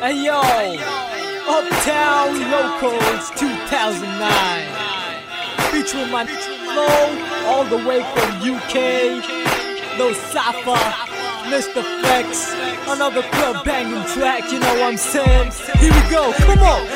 Hey yo, Uptown Lokolz 2009. Featuring my flow all the way from UK. No Safa, Mr. Flex. Another club banging track, you know what I'm saying? Here we go, come on.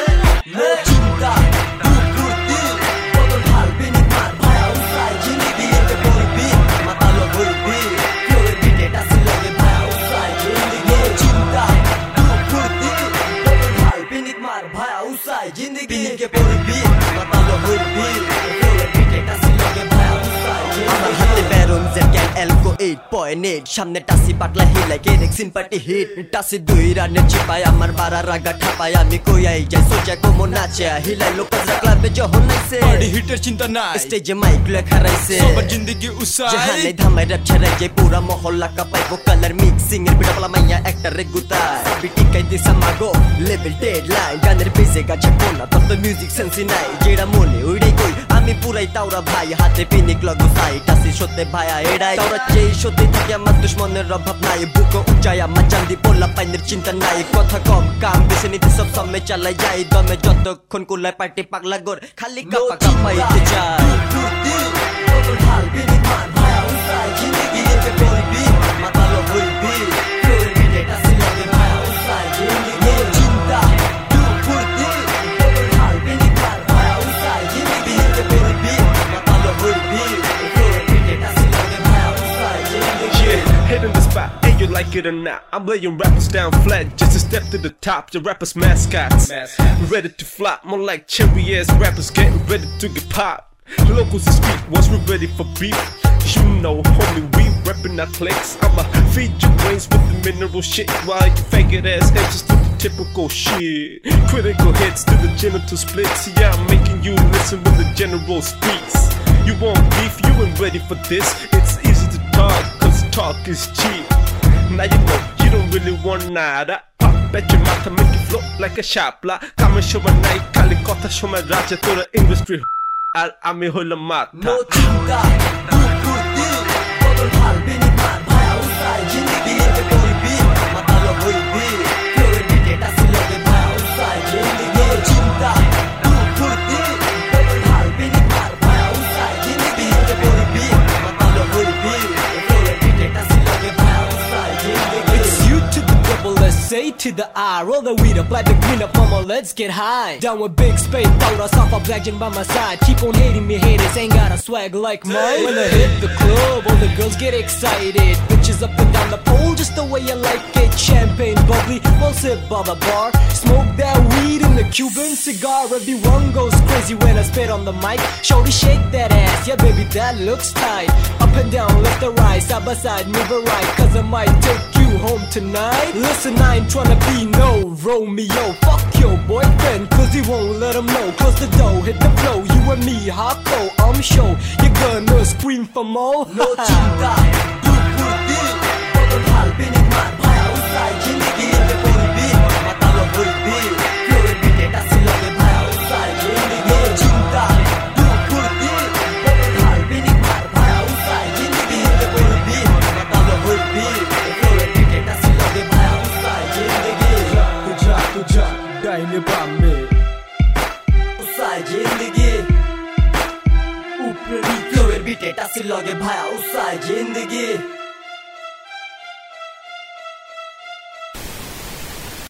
8.8 সামনে টাসি পাটলা হিলাই কে দেখছিন party hit টাসি দুই রানে চিপায় আমার বারা রাগা ঠাপায় আমি কইয়াই যাই সোজা কোমো নাচে হিলাই লোকাজরা ক্লাবে যখন নাইছে পার্টি হিটের চিন্তা নাই স্টেজে মাইক লেখা রাইছে সবার জিন্দগি উসাই জাহানে ধামাই র‍্যাপ ছড়াই যায় পুরা মহল্লা কাপাইবো কালার মিক্সিং এর বিড়া বলা মাইয়া একটা রে গুতায় বিটি কাই দিসা মাগো লেভেল ডেড লাইন গানের বেজে গাছে কোনা তত মিউজিক সেন্সি নাই যেটা মনে ওইটাই কই আমি পুরাই তাওরা ভাই হাতে পিনিক লগো সাই টাসি সত্যি ভাইয়া এড়াই তাওরা যেই সত্যি থাকে আমার দুশ্মনের অভাব নাই বুকো উঁচাই আমার চান্দি পোলা পাইনের চিন্তা নাই কথা কম কাম বেছে নিতে সব সময় চালাই যাই দমে যতক্ষণ কুলায় পার্টি পাগলা গোর খালি কাপা কাপাইতে চাই like it or not. I'm laying rappers down flat just to step to the top. Your rappers mascots, ready to flop, more like cherry ass rappers getting ready to get popped. Lokolz street, once we're ready for beef. You know, homie, we reppin' our clicks. I'ma feed your brains with the mineral shit while you faggot ass answers to the typical shit. Critical hits to the genital splits. Yeah, I'm making you listen when the general speaks. You want beef, you ain't ready for this. It's easy to talk, cause talk is cheap. Now you know you don't really want nada. Uh, bet your mouth to make you float like a shapla. Come and show my night, kali kotha show my raja to the industry. আর আমি হইলাম মাথা No চিন্তা দুর্বৃত্তি বদল হারবি নির্মাণ ভায়া উসাই জিন্দিগি এতে বলবি A to the I. Roll the weed up like the green up, mama. Let's get high. Down with Bigg Spade, throw us off a black by my side. Keep on hating me, haters ain't got a swag like mine. When I hit the club, all the girls get excited. Bitches up and down the pole, just the way you like it. Champagne bubbly, we'll sip by the bar. Smoke that weed in the Cuban cigar. Everyone goes crazy when I spit on the mic. Shorty shake that ass, yeah baby that looks tight. Up and down, left and right, side by side, never right. Cause I might take you home tonight? Listen, I ain't trying to be no Romeo. Fuck your boyfriend, cause he won't let him know. Close the door, hit the flow, you and me, hot though. I'm sure you're gonna scream for more. no cinta, you my I tuja, dai ne bamme. Usai জিন্দিগি উপরে ফ্লোরে বিটে টাসি লাগে ভায়া উসাই জিন্দিগি